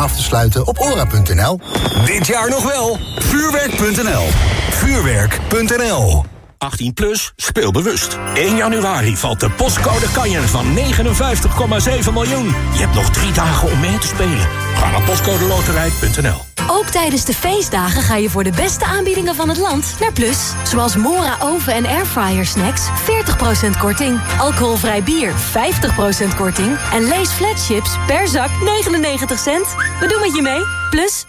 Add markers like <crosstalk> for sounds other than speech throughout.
af te sluiten op ora.nl. Dit jaar nog wel. Vuurwerk.nl. Vuurwerk.nl 18 plus, speel bewust. 1 januari valt de postcode kanjer van 59,7 miljoen. Je hebt nog drie dagen om mee te spelen. Ga naar postcodeloterij.nl. Ook tijdens de feestdagen ga je voor de beste aanbiedingen van het land naar Plus. Zoals Mora oven- en airfryer snacks 40% korting. Alcoholvrij bier 50% korting. En Lees flatships per zak 99 cent. We doen met je mee. Plus...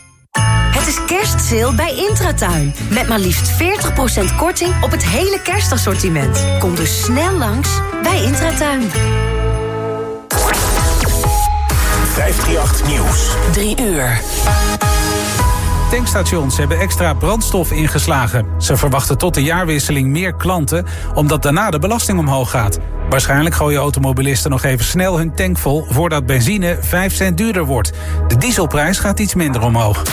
Het is kerstsale bij Intratuin. Met maar liefst 40% korting op het hele kerstassortiment. Kom dus snel langs bij Intratuin. 538 Nieuws. 3 uur. Tankstations hebben extra brandstof ingeslagen. Ze verwachten tot de jaarwisseling meer klanten, omdat daarna de belasting omhoog gaat. Waarschijnlijk gooien automobilisten nog even snel hun tank vol voordat benzine 5 cent duurder wordt. De dieselprijs gaat iets minder omhoog.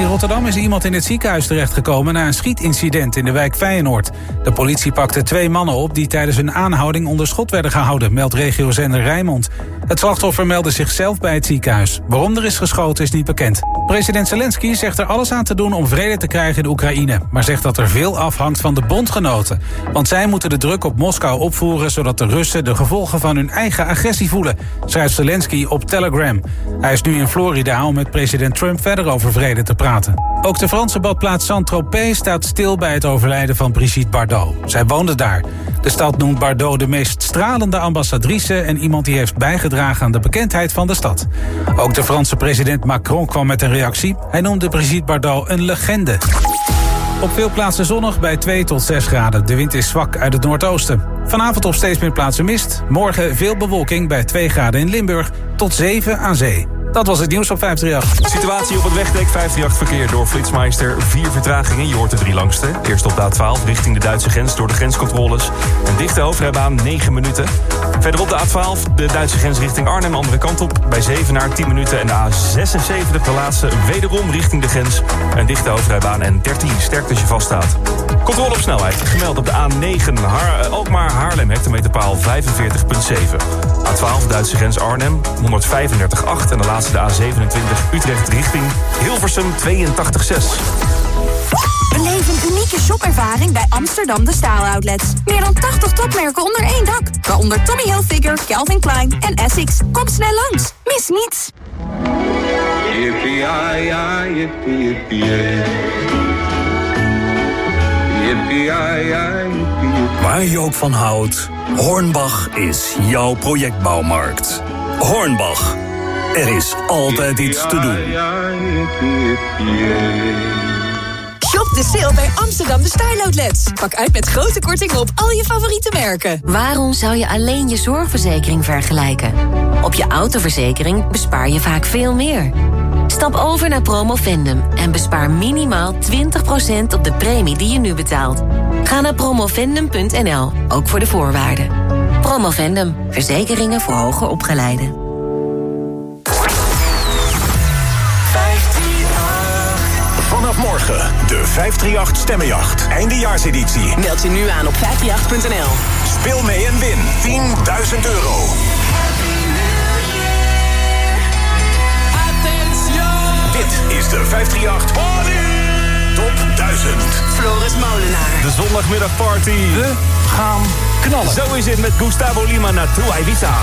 In Rotterdam is iemand in het ziekenhuis terechtgekomen na een schietincident in de wijk Feyenoord. De politie pakte twee mannen op die tijdens hun aanhouding onder schot werden gehouden, meldt regiozender Rijnmond. Het slachtoffer meldde zichzelf bij het ziekenhuis. Waarom er is geschoten is niet bekend. President Zelensky zegt er alles aan te doen om vrede te krijgen in Oekraïne, maar zegt dat er veel afhangt van de bondgenoten. Want zij moeten de druk op Moskou opvoeren zodat de Russen de gevolgen van hun eigen agressie voelen, schrijft Zelensky op Telegram. Hij is nu in Florida om met president Trump verder over vrede te praten. Ook de Franse badplaats Saint-Tropez staat stil bij het overlijden van Brigitte Bardot. Zij woonde daar. De stad noemt Bardot de meest stralende ambassadrice... en iemand die heeft bijgedragen aan de bekendheid van de stad. Ook de Franse president Macron kwam met een reactie. Hij noemde Brigitte Bardot een legende. Op veel plaatsen zonnig bij 2 tot 6 graden. De wind is zwak uit het noordoosten. Vanavond op steeds meer plaatsen mist. Morgen veel bewolking bij 2 graden in Limburg tot 7 aan zee. Dat was het nieuws op 538. Situatie op het wegdek 538 verkeer door Flitsmeister. Vier vertragingen, je hoort de drie langste. Eerst op de A12 richting de Duitse grens door de grenscontroles. Een dichte hoofdrijbaan, 9 minuten. Verderop de A12, de Duitse grens richting Arnhem, andere kant op. Bij Zevenaar 10 minuten en de A76 de laatste wederom richting de grens. Een dichte hoofdrijbaan en 13 sterk als je vaststaat. Controle op snelheid, gemeld op de A9 Har Alkmaar Haarlem, hectometerpaal 45.7. A12 Duitse grens Arnhem, 135.8 en de laatste de A27 Utrecht richting Hilversum 82.6. Beleef een unieke shopervaring bij Amsterdam De Staal Outlets. Meer dan 80 topmerken onder één dak. Waaronder Tommy Hilfiger, Calvin Klein en Essex. Kom snel langs. Mis niets. Waar je ook van houdt, Hornbach is jouw projectbouwmarkt. Hornbach. Er is altijd iets te doen. Shop de sale bij Amsterdam De Style Outlets. Pak uit met grote korting op al je favoriete merken. Waarom zou je alleen je zorgverzekering vergelijken? Op je autoverzekering bespaar je vaak veel meer. Stap over naar Promovendum en bespaar minimaal 20% op de premie die je nu betaalt. Ga naar promovendum.nl, ook voor de voorwaarden. Promovendum, verzekeringen voor hoger opgeleiden. de 538 Stemmenjacht. Eindejaarseditie. Meld je nu aan op 538.nl. Speel mee en win 10.000 euro. Dit is de 538 Party. Top 1000. Floris Molenaar. De zondagmiddagparty. We gaan knallen. Zo is het met Gustavo Lima naar Trua Ibiza.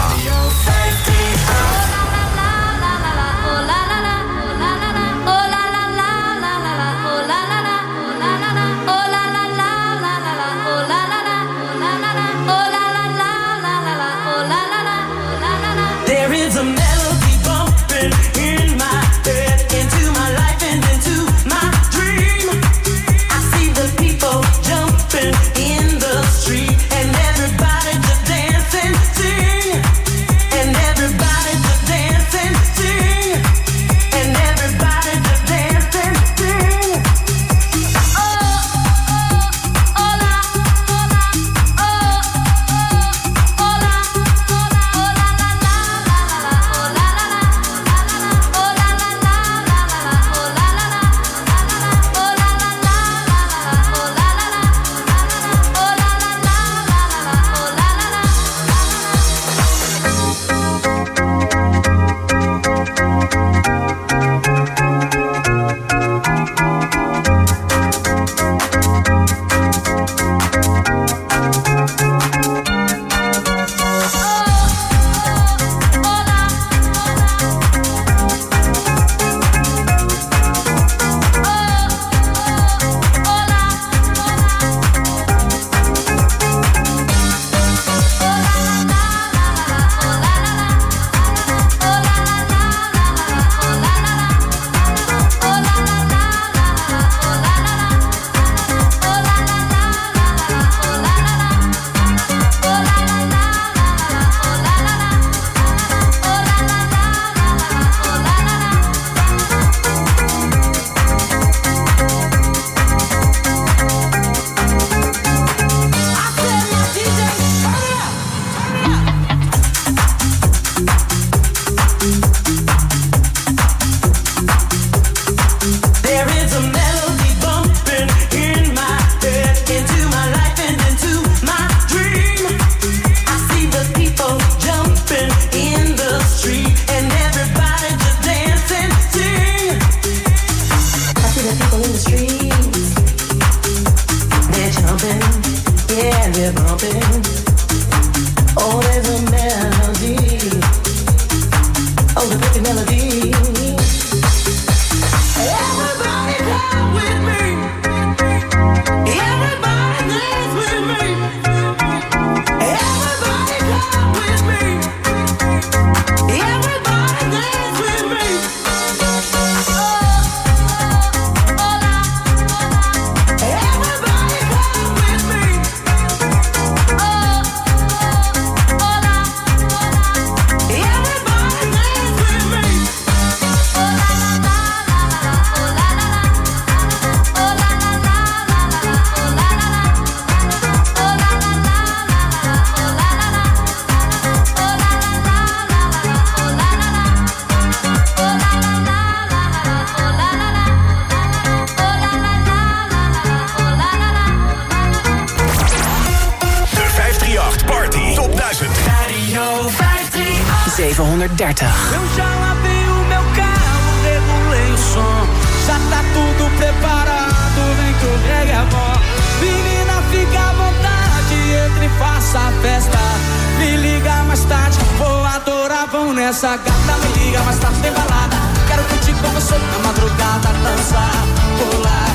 Nessa gata. Me liga mais tarde, tem balada. Quero curtir com você na madrugada, dançar, pular.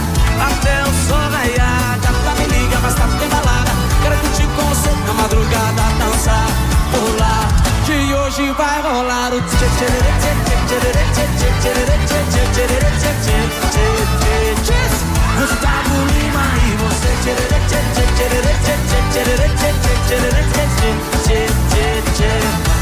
Até o sol raiar, gata, me liga mais tarde, tem balada. Quero curtir com você na madrugada, dançar, pular. Que hoje vai rolar o tchê tchê tchê tchê tchê tchê tchê tchê tchê tchê tchê tchê tchê tchê tchê Gustavo Lima e você tchê tchê tchê tchê tchê tchê tchê tchê tchê tchê tchê tchê Se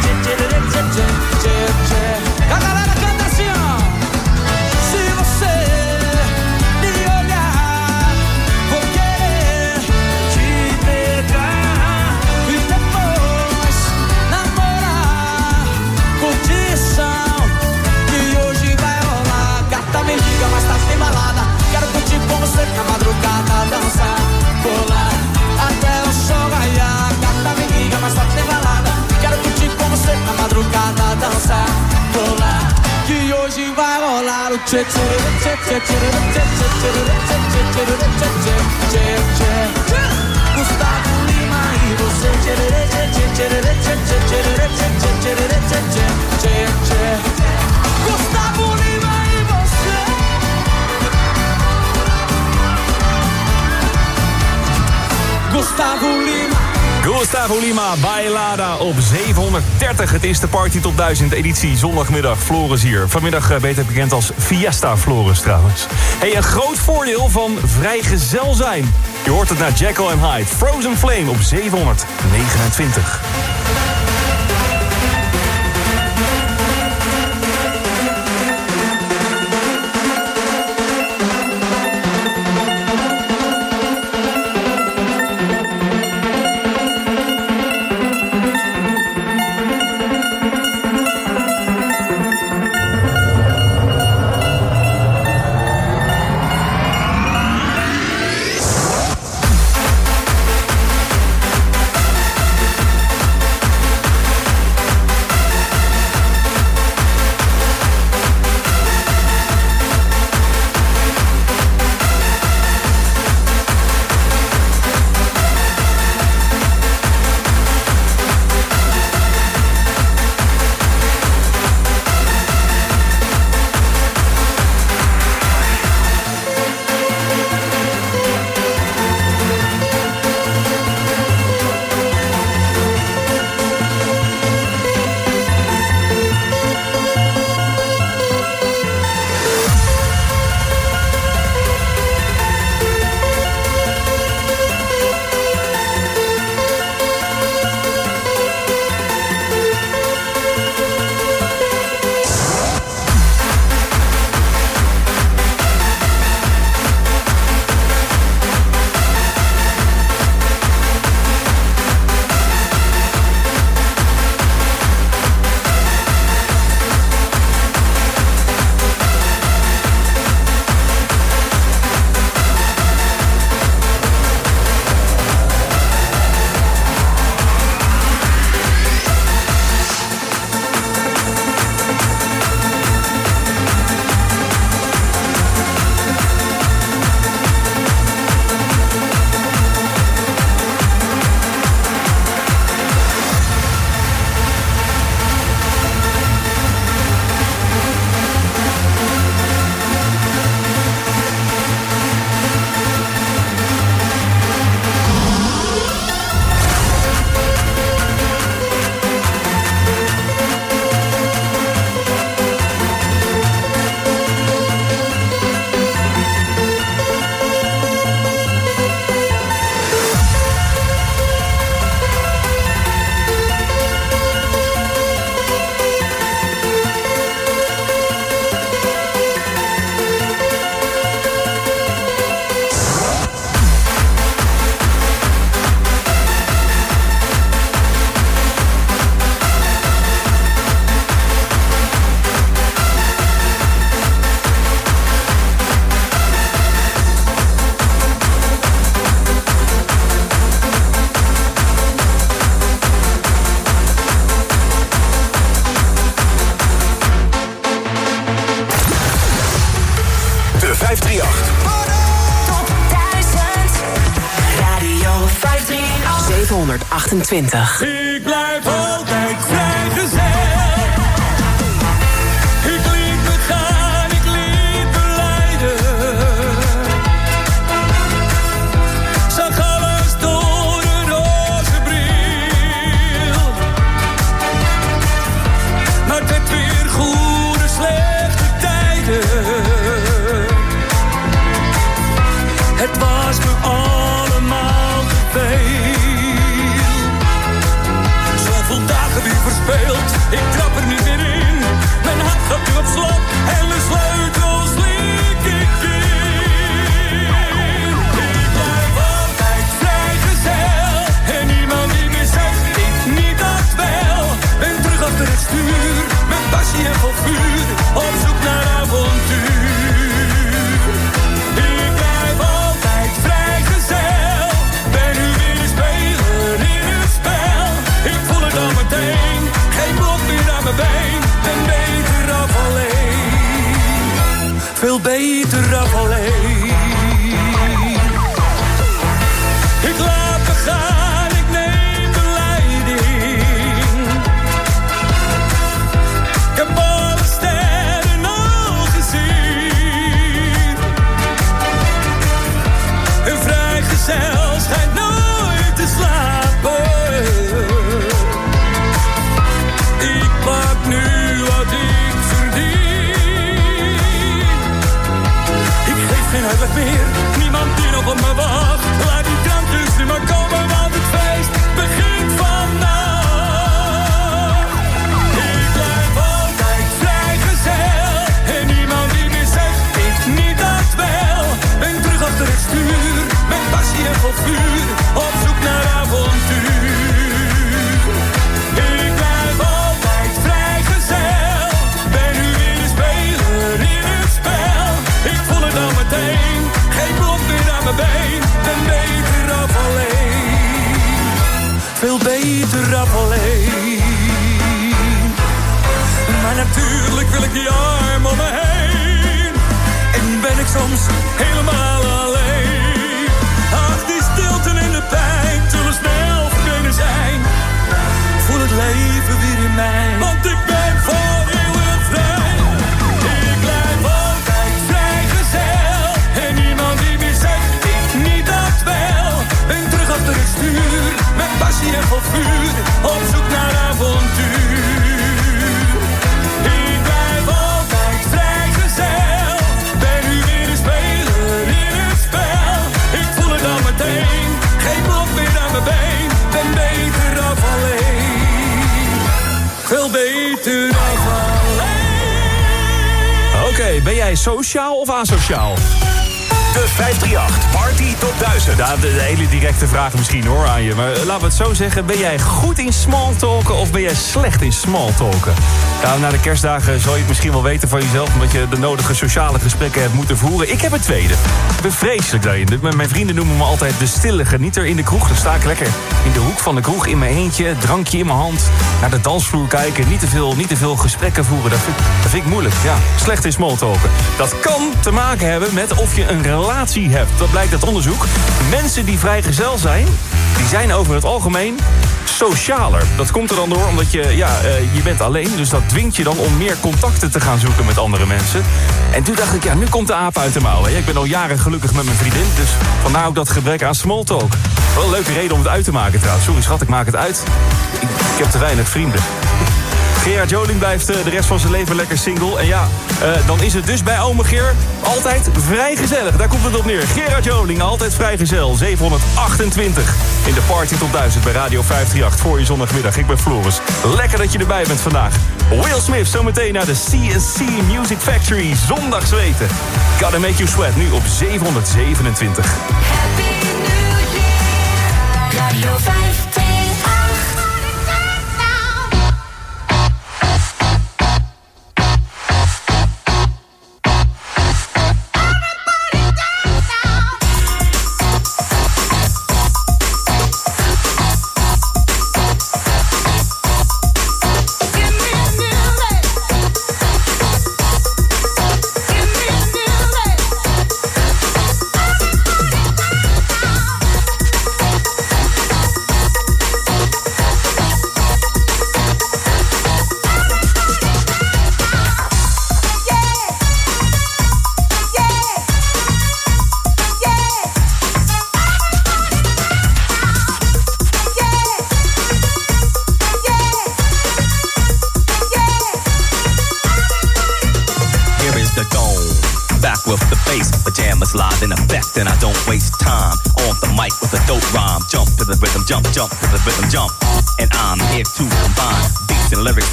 madrugada, dançar, pular. Que hoje vai rolar o tchê tchê tchê tchê tchê tchê tchê tchê tchê Gustavo Lima e você tchê tchê tchê tchê tchê tchê tchê tchê tchê tchê Gustavo Lima e você Gustavo Lima Gustavo Lima, Bailada op 730. Het is de Party Top 1000 editie zondagmiddag. Floris hier. Vanmiddag eh, beter bekend als Fiesta Floris trouwens. Hey, een groot voordeel van vrijgezel zijn. Je hoort het naar Jekyll Hyde. Frozen Flame op 729. 728. Sociaal of asociaal? De 538 Party Top 1000. Ja, de, de hele directe vraag misschien hoor aan je. Maar eh, laten we het zo zeggen. Ben jij goed in smalltalken of ben jij slecht in smalltalken? Ja, na de kerstdagen zal je het misschien wel weten van jezelf... omdat je de nodige sociale gesprekken hebt moeten voeren. Ik heb het tweede. Ik ben vreselijk daarin. Mijn vrienden noemen me altijd de stille genieter in de kroeg. Dan sta ik lekker in de hoek van de kroeg in mijn eentje. Drankje in mijn hand. Naar de dansvloer kijken. Niet te veel, niet te veel gesprekken voeren. Dat vind, dat vind ik moeilijk. Ja, slecht in smalltalken. Dat kan te maken hebben met of je een relatie hebt. Dat blijkt uit onderzoek. Mensen die vrijgezel zijn, die zijn over het algemeen socialer. Dat komt er dan door omdat je, ja, eh, je bent alleen. Dus dat dwingt je dan om meer contacten te gaan zoeken met andere mensen. En toen dacht ik, ja, nu komt de aap uit de mouw. hè. Ik ben al jaren gelukkig met mijn vriendin. Dus vandaar ook dat gebrek aan smalltalk. Wel een leuke reden om het uit te maken trouwens. Sorry schat, ik maak het uit. Ik, ik heb te weinig vrienden. Gerard Joling blijft eh, de rest van zijn leven lekker single. En ja, eh, dan is het dus bij ome Geer altijd vrij gezellig. Daar komt het op neer. Gerard Joling, altijd vrijgezel. 728 in de Party tot 1000 bij Radio 538 voor je zondagmiddag. Ik ben Floris. Lekker dat je erbij bent vandaag. Will Smith zometeen naar de CNC Music Factory. Zondag zweten. Gotta make you sweat, nu op 727. Radio 538.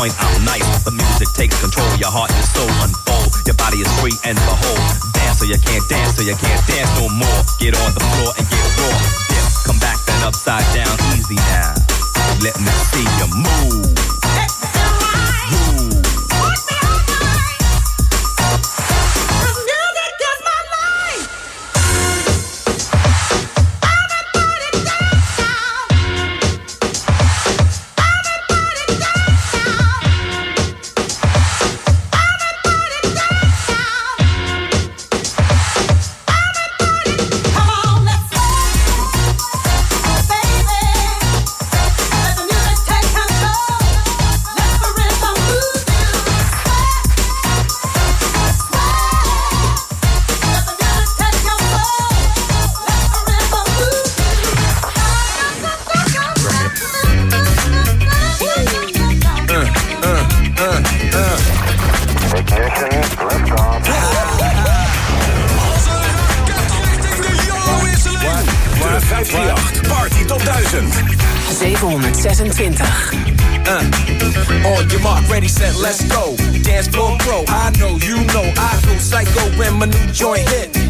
Point, I'm nice. The music takes control. Your heart and soul unfold. Your body is free and behold. Dance so you can't dance, so you can't dance no more. Get on the floor and get raw. Dip, come back then upside down, easy now. Let me see 726. Uh, on your mark, ready, set, let's go. Dance floor pro, I know, you know, I go psycho when my new joint hit.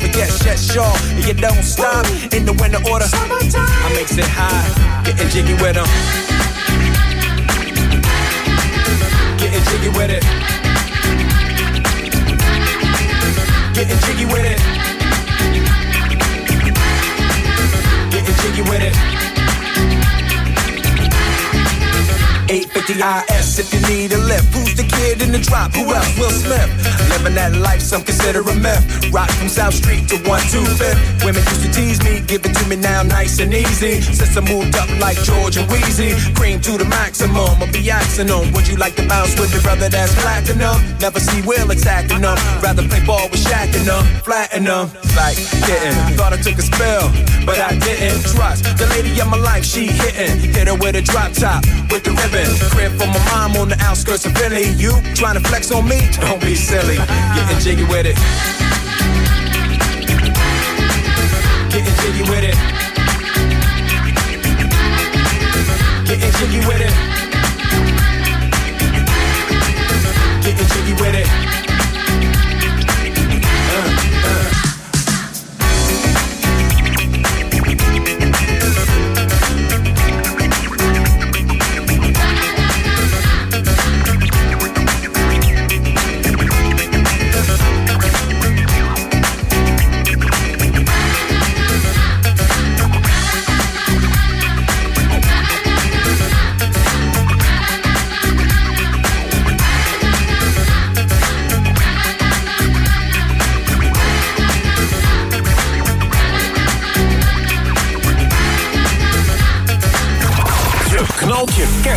But yes, yes, sure. You don't stop in the winter order. I makes it high, getting jiggy with them. Getting jiggy with it. C-I-S if you need a lift. Who's the kid in the drop? Who else? Will Smith. Living that life, some consider a myth. Rock from South Street to 125th. Women used to tease me, give it to me now nice and easy. Since I moved up like George and Wheezy, cream to the maximum. I'll be axing them. Would you like to bounce with your brother that's platinum? Never see Will attacking them. Rather play ball with Shaq and them, flatten them. Like, getting. Thought I took a spell, but I didn't trust. The lady of my life, she hitting. Hit her with a drop top, with the ribbon. Crib for my mom on the outskirts of Philly. You trying to flex on me? Don't be silly. Getting jiggy with it. Getting jiggy with it. Getting jiggy with it. Getting jiggy with it.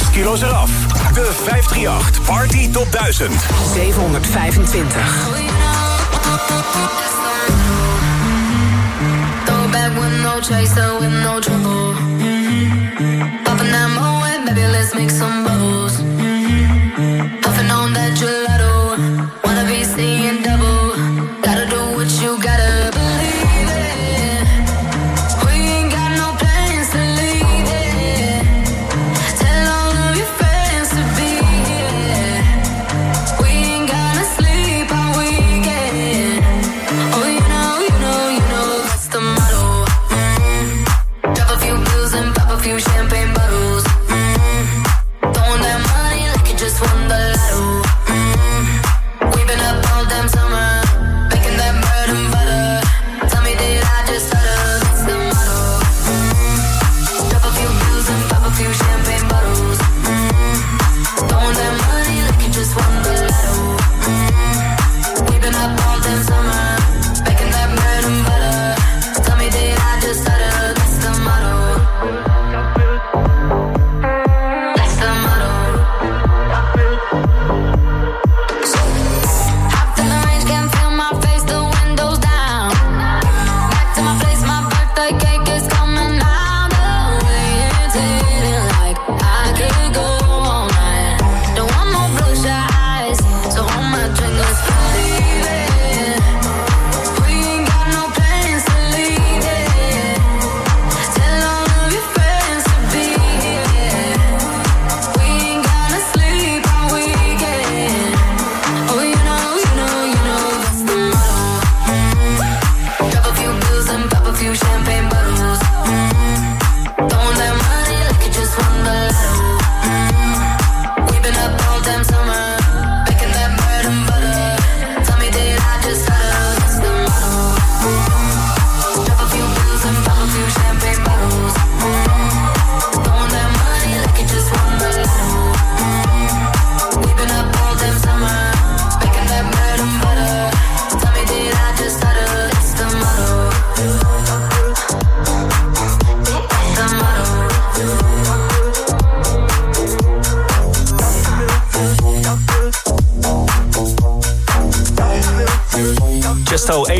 kilo's eraf. De 538 Party Top 1000. 725.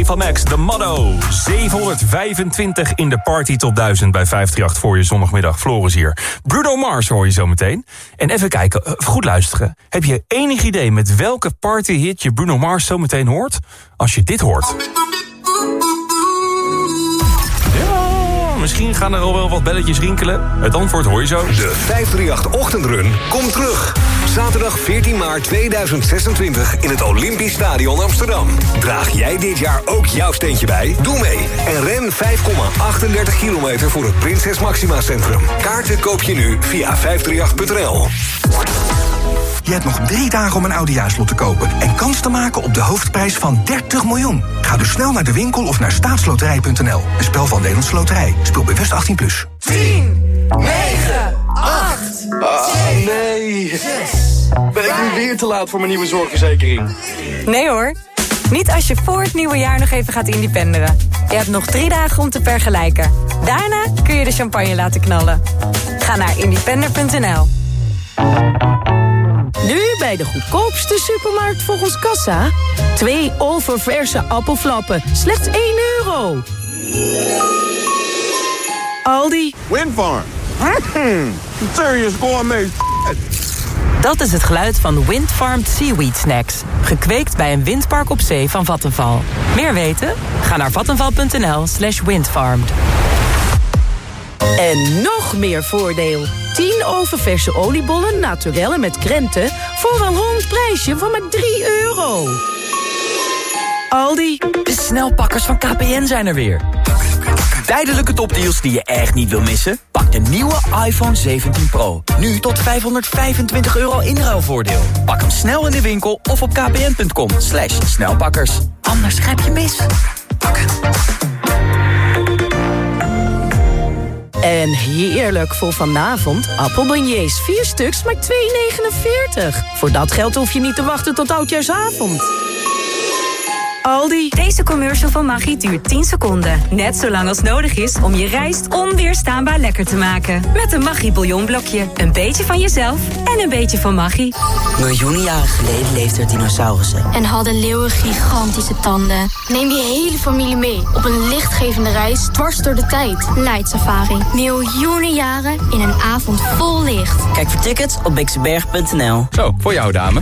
Eva Max, de motto. 725 in de Party Top 1000 bij 538 voor je zondagmiddag. Floris hier. Bruno Mars hoor je zo meteen. En even kijken, eh, goed luisteren. Heb je enig idee met welke partyhit je Bruno Mars zo meteen hoort? Als je dit hoort. Ja, misschien gaan er al wel wat belletjes rinkelen. Het antwoord hoor je zo. De 538 Ochtendrun komt terug. Zaterdag 14 maart 2026 in het Olympisch Stadion Amsterdam. Draag jij dit jaar ook jouw steentje bij? Doe mee en ren 5,38 kilometer voor het Prinses Maxima Centrum. Kaarten koop je nu via 538.nl. Je hebt nog drie dagen om een oudejaarslot te kopen... en kans te maken op de hoofdprijs van 30 miljoen. Ga dus snel naar de winkel of naar staatsloterij.nl. Een spel van Nederlandse Loterij. Speel bewust 18+. Plus. 10, 9, 8, nee. Ben ik nu weer te laat voor mijn nieuwe zorgverzekering? Nee hoor. Niet als je voor het nieuwe jaar nog even gaat independeren. Je hebt nog drie dagen om te vergelijken. Daarna kun je de champagne laten knallen. Ga naar independer.nl. Nu bij de goedkoopste supermarkt volgens Kassa. Twee oververse appelflappen, slechts 1 euro. Aldi. Windfarm. Mm, serious gourmet Dat is het geluid van Windfarmed Seaweed Snacks. Gekweekt bij een windpark op zee van Vattenval. Meer weten? Ga naar vattenval.nl slash windfarmed. En nog meer voordeel. 10 oververse oliebollen naturellen met krenten... voor een rond prijsje van maar 3 euro. Aldi. De snelpakkers van KPN zijn er weer. Tijdelijke topdeals die je echt niet wil missen? Pak de nieuwe iPhone 17 Pro. Nu tot 525 euro inruilvoordeel. Pak hem snel in de winkel of op kpn.com. Slash snelpakkers. Anders grijp je mis. En heerlijk voor vanavond. Appelbeignets, 4 stuks, maar 2,49. Voor dat geld hoef je niet te wachten tot oudjaarsavond. Aldi. Deze commercial van Maggi duurt 10 seconden. Net zo lang als nodig is om je rijst onweerstaanbaar lekker te maken. Met een Maggi bouillonblokje. Een beetje van jezelf en een beetje van Maggi. Miljoenen jaren geleden leefden er dinosaurussen. En hadden leeuwen gigantische tanden. Neem je hele familie mee op een lichtgevende reis dwars door de tijd. Leidservaring. Miljoenen jaren in een avond vol licht. Kijk voor tickets op bixenberg.nl. Zo, voor jou dame.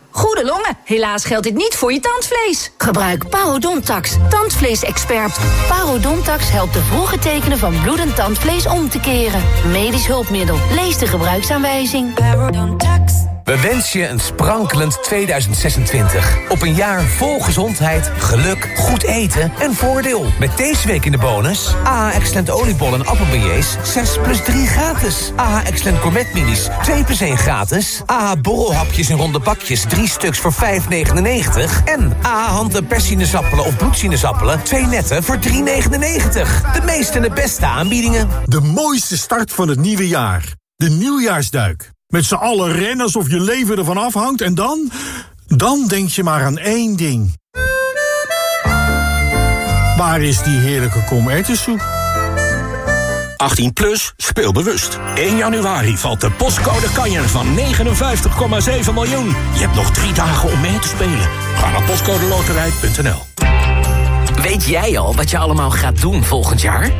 goede longen. Helaas geldt dit niet voor je tandvlees. Gebruik Parodontax, tandvleesexpert. Parodontax helpt de vroege tekenen van bloedend tandvlees om te keren. Medisch hulpmiddel. Lees de gebruiksaanwijzing. Parodontax. We wensen je een sprankelend 2026. Op een jaar vol gezondheid, geluk, goed eten en voordeel. Met deze week in de bonus... AH Excellent oliebollen en appelbeignets 6 plus 3 gratis. AH Excellent gourmet minis 2 plus 1 gratis. AH borrelhapjes in ronde bakjes 3 stuks voor 5,99. En AH hand- en persinezappelen of bloedsinezappelen 2 netten voor 3,99. De meeste en de beste aanbiedingen. De mooiste start van het nieuwe jaar. De nieuwjaarsduik. Met z'n allen rennen alsof je leven ervan afhangt en dan... Dan denk je maar aan één ding. Waar is die heerlijke komertensoep? 18 plus, speel bewust. 1 januari valt de postcode kanjer van 59,7 miljoen. Je hebt nog drie dagen om mee te spelen. Ga naar postcodeloterij.nl Weet jij al wat je allemaal gaat doen volgend jaar?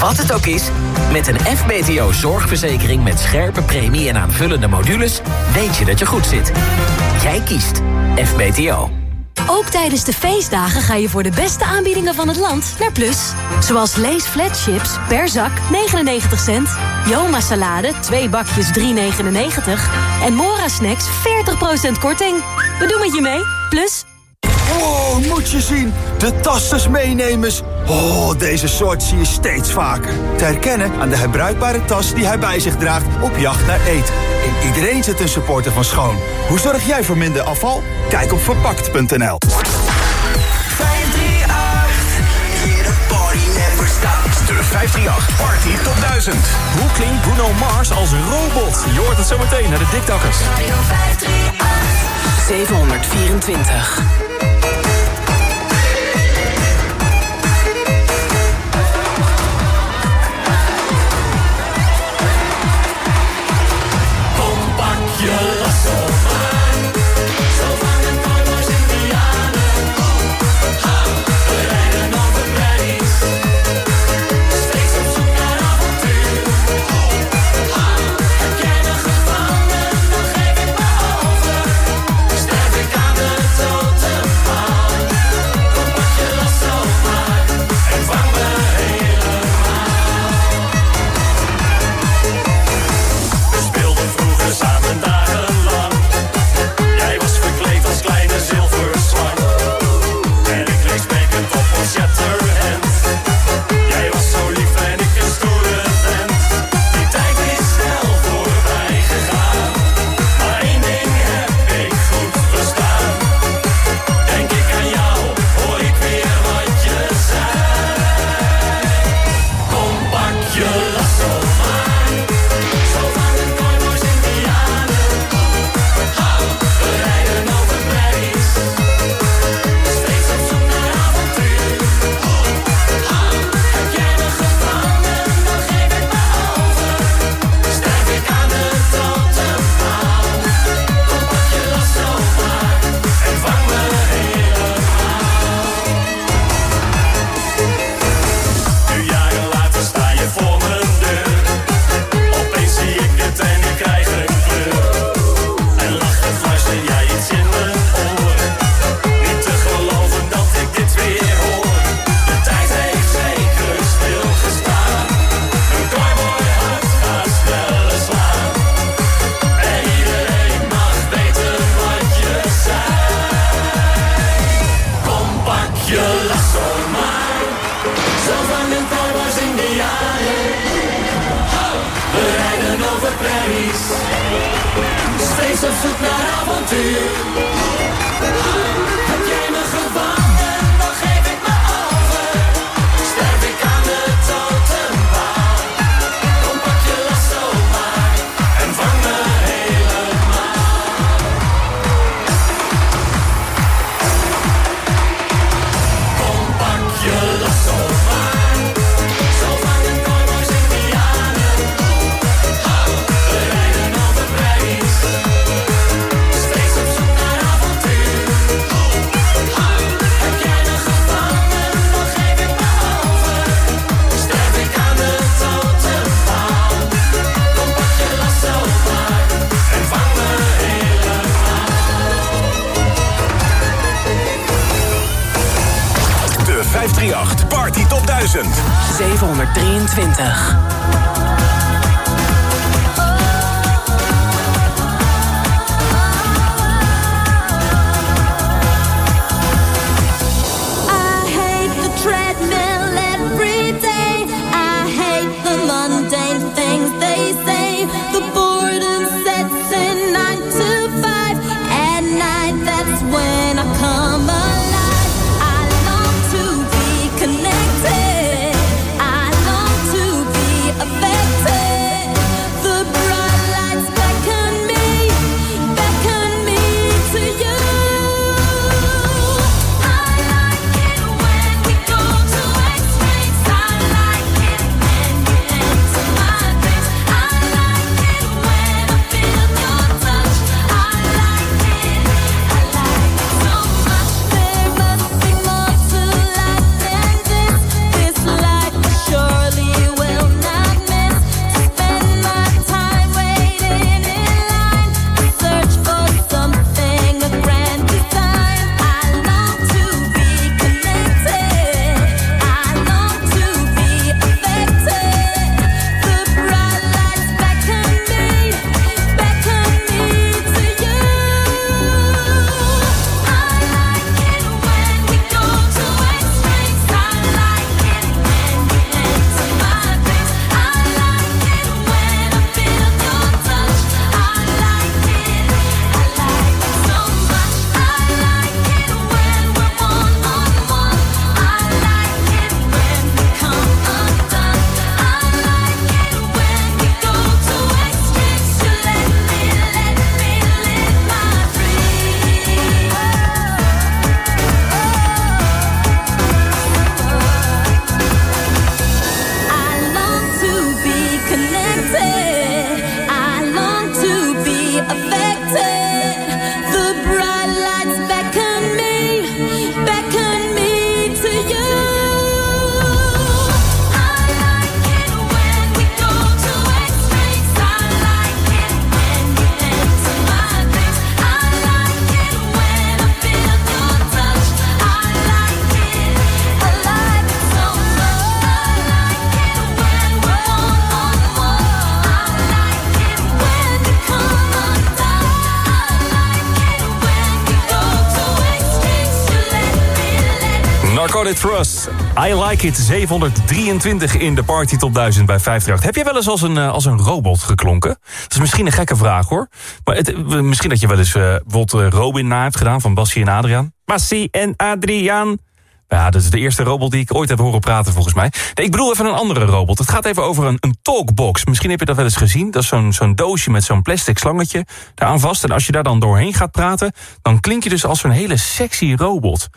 Wat het ook is, met een FBTO zorgverzekering met scherpe premie en aanvullende modules... weet je dat je goed zit. Jij kiest FBTO. Ook tijdens de feestdagen ga je voor de beste aanbiedingen van het land naar Plus. Zoals Lees Flatships per zak 99 cent. Joma salade 2 bakjes 3,99. En Mora snacks 40% korting. We doen met je mee. Plus... Oh, moet je zien. De tasters meenemers. Oh, deze soort zie je steeds vaker. Te herkennen aan de herbruikbare tas die hij bij zich draagt op jacht naar eten. In iedereen zit een supporter van schoon. Hoe zorg jij voor minder afval? Kijk op verpakt.nl. De 538 Party tot 1000. Hoe klinkt Bruno Mars als robot? Je hoort het zometeen naar de diktakkers. 724. Narcotic Trust. I like it. 723 in de Party Top 1000 bij 538. Heb jij wel eens als een, eh, als een robot geklonken? Dat is misschien een gekke vraag hoor. Maar het, eh, misschien dat je wel eens eh, bijvoorbeeld Robin na hebt gedaan van Bassie en Adriaan. Bassie en Adriaan. Ja, dat is de eerste robot die ik ooit heb horen praten volgens mij. Nee, ik bedoel even een andere robot. Het gaat even over een, een talkbox. Misschien heb je dat wel eens gezien. Dat is zo'n zo'n doosje met zo'n plastic slangetje daaraan vast. En als je daar dan doorheen gaat praten... dan klink je dus als zo'n hele sexy robot.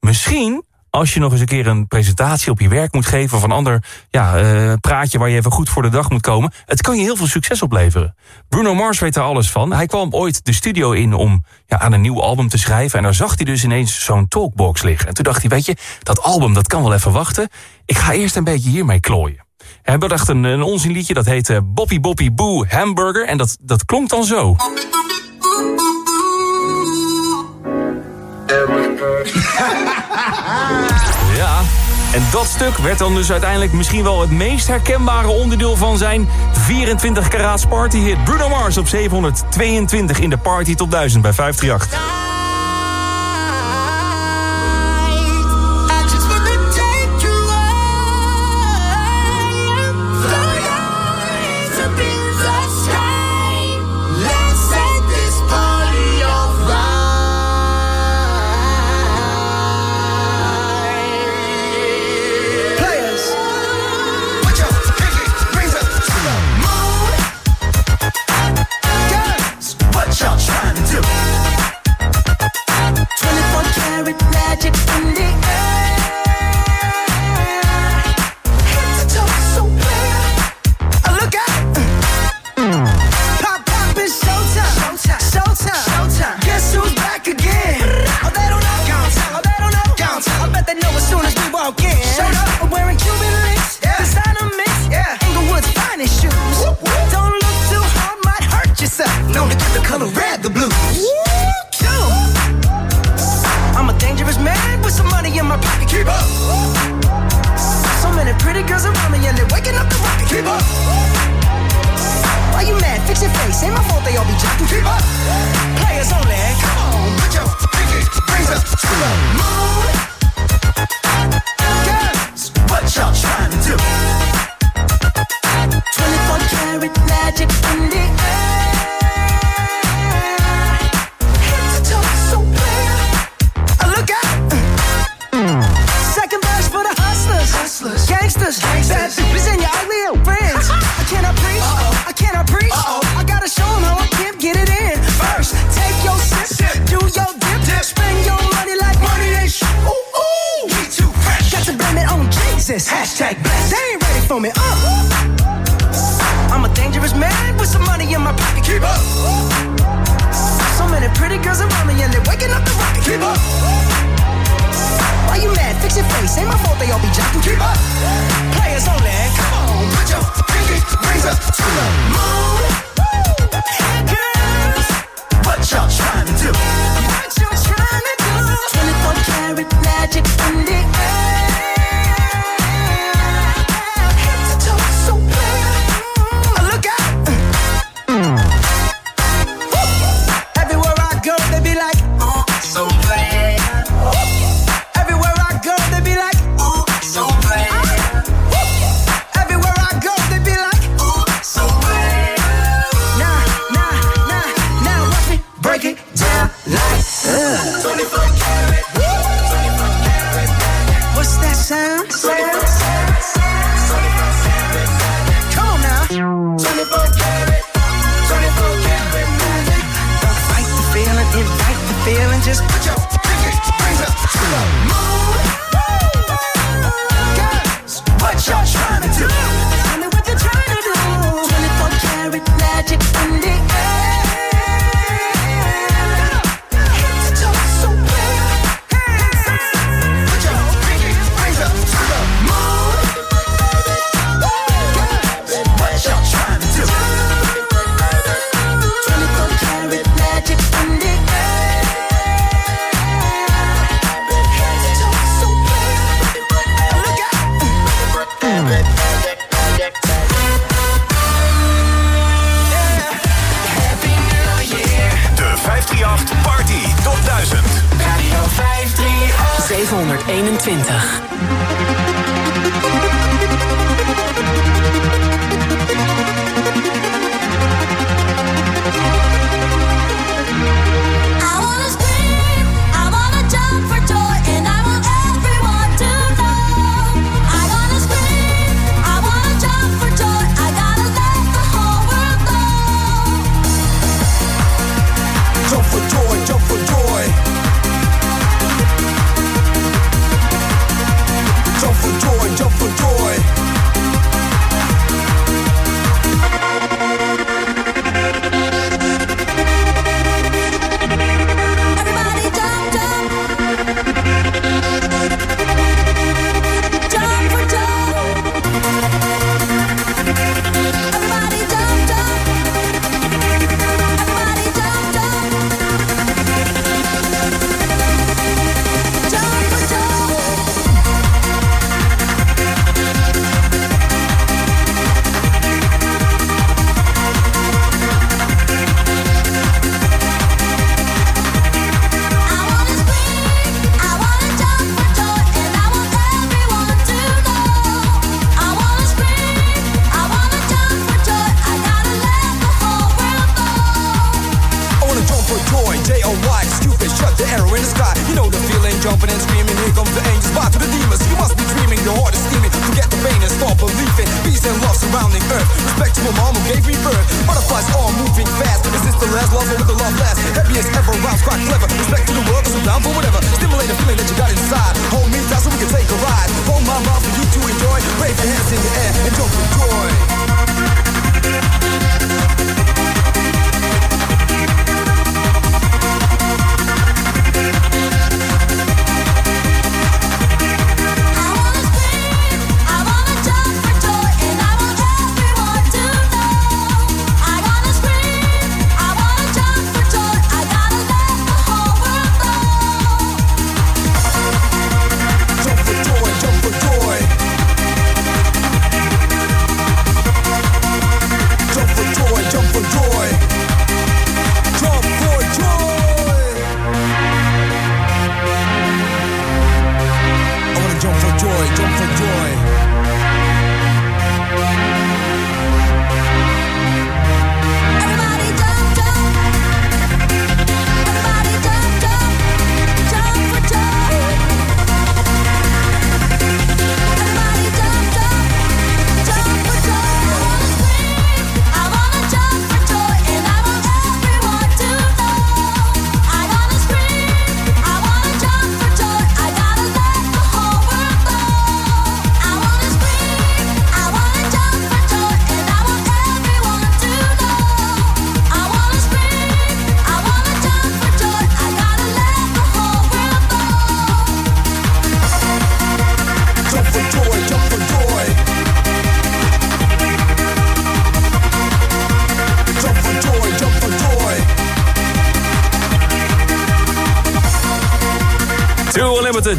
Misschien als je nog eens een keer een presentatie op je werk moet geven... of een ander ja, eh, praatje waar je even goed voor de dag moet komen... het kan je heel veel succes opleveren. Bruno Mars weet er alles van. Hij kwam ooit de studio in om ja, aan een nieuw album te schrijven... en daar zag hij dus ineens zo'n talkbox liggen. En toen dacht hij, weet je, dat album dat kan wel even wachten. Ik ga eerst een beetje hiermee klooien. Hij bedacht een, een onzinliedje, dat heette Boppie Boppie Boo Hamburger... en dat, dat klonk dan zo. En dat stuk werd dan dus uiteindelijk misschien wel het meest herkenbare onderdeel van zijn 24 karaats partyhit. Bruno Mars op 722 in de Party Top 1000 bij 538.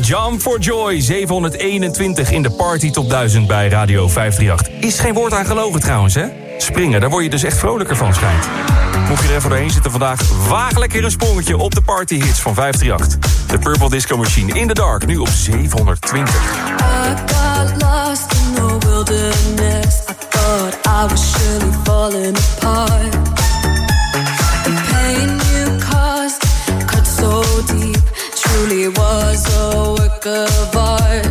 Jump for Joy 721 in de Party Top 1000 bij Radio 538. Is geen woord aan gelogen trouwens, hè? Springen, daar word je dus echt vrolijker van, schijnt. Mocht je er even doorheen zitten vandaag, waag lekker een sprongetje op de Party Hits van 538. De Purple Disco Machine in the Dark, nu op 720. I lost. I thought I was surely apart. truly was a work of art.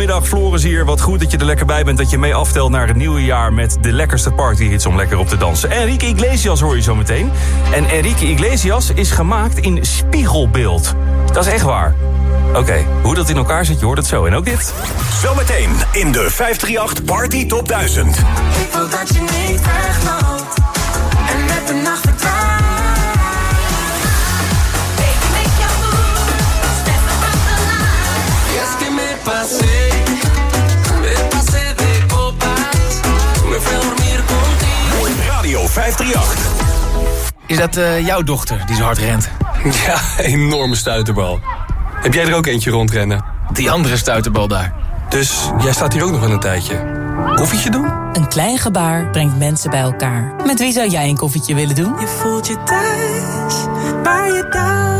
Zondagmiddag. Floris hier. Wat goed dat je er lekker bij bent. Dat je mee aftelt naar het nieuwe jaar met de lekkerste partyhits om lekker op te dansen. Enrique Iglesias hoor je zo meteen. En Enrique Iglesias is gemaakt in spiegelbeeld. Dat is echt waar. Oké, hoe dat in elkaar zit, je hoort het zo. En ook dit. Zometeen in de 538 Party Top 1000. Ik wil dat je niet 538. Is dat eh, jouw dochter die zo hard rent? <laughs> Ja, enorme stuiterbal. Heb jij er ook eentje rondrennen? Die andere stuiterbal daar. Dus jij staat hier ook nog wel een tijdje. Koffietje doen? Een klein gebaar brengt mensen bij elkaar. Met wie zou jij een koffietje willen doen? Je voelt je thuis, waar je strikt.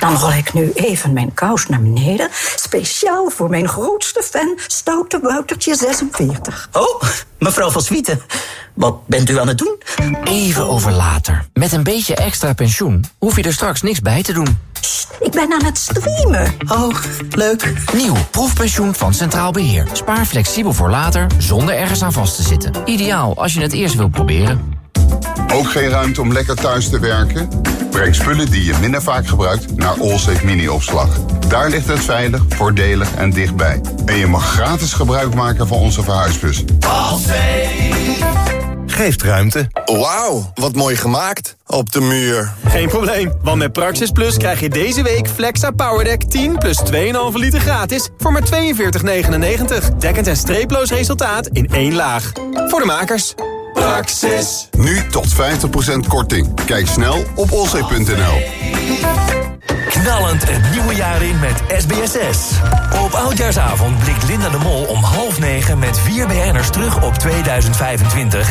Dan rol ik nu even mijn kous naar beneden. Speciaal voor mijn grootste fan, Stoute Woutertje 46. Oh, mevrouw van Swieten. Wat bent u aan het doen? Even over later. Met een beetje extra pensioen hoef je er straks niks bij te doen. Ik ben aan het streamen. Oh, leuk. Nieuw proefpensioen van Centraal Beheer. Spaar flexibel voor later, zonder ergens aan vast te zitten. Ideaal als je het eerst wilt proberen. Ook geen ruimte om lekker thuis te werken? Breng spullen die je minder vaak gebruikt naar Allsafe Mini-opslag. Daar ligt het veilig, voordelig en dichtbij. En je mag gratis gebruik maken van onze verhuisbus. Geeft ruimte. Wauw, wat mooi gemaakt. Op de muur. Geen probleem, want met Praxis Plus krijg je deze week Flexa PowerDeck 10 plus 2,5 liter gratis voor maar 42,99. Dekkend en streeploos resultaat in één laag. Voor de makers. Praxis. Nu tot 50% korting. Kijk snel op olzee.nl. Knallend het nieuwe jaar in met SBSS. Op Oudjaarsavond blikt Linda de Mol om half negen met vier BN'ers terug op 2025